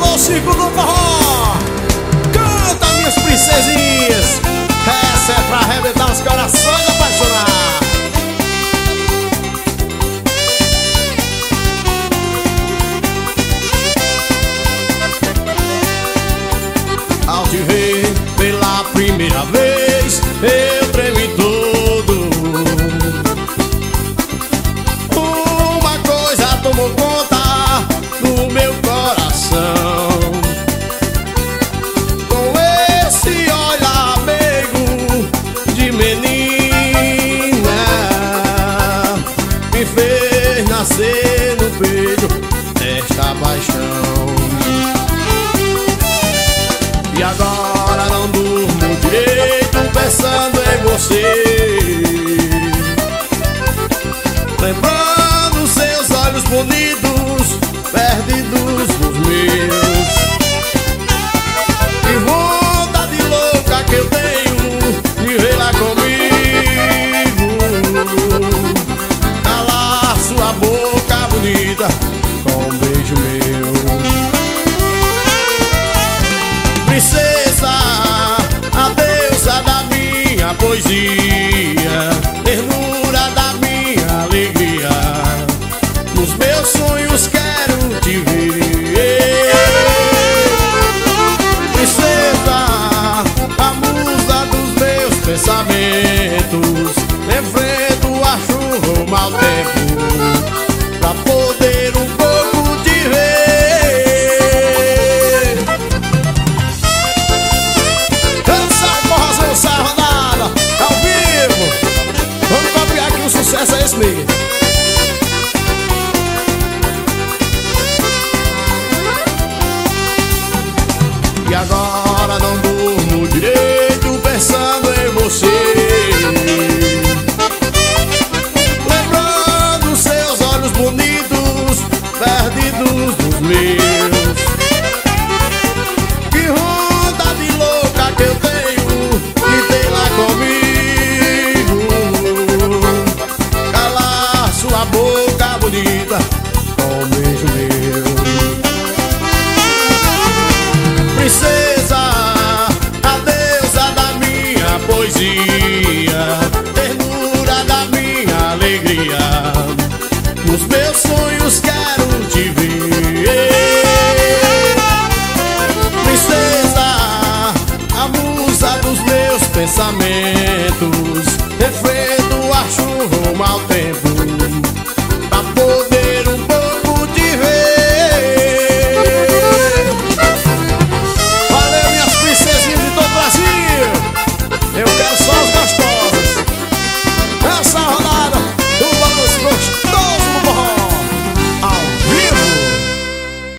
Alô, Circo do Forró! Canta, minhas princesinhas! Essa é pra arrebentar os corações nascer no peito desta paixão. E agora não durmo direito pensando em você Lembrando seus olhos bonitos bonita Com um beijo meu Princesa, a deusa da minha poesia, ternura da minha alegria. Nos meus sonhos quero te ver. Princesa, a musa dos meus pensamentos, enfrento a chuva o mau tempo, agora não durmo direito pensando em você. Lembrando seus olhos bonitos perdidos nos meus. Que vontade louca que eu tenho de ter lá comigo. Calar sua boca bonita poesia Ternura da minha alegria. Nos meus sonhos quero te ver. Princesa, a musa dos meus pensamentos. Enfrento a chuva, o mau tempo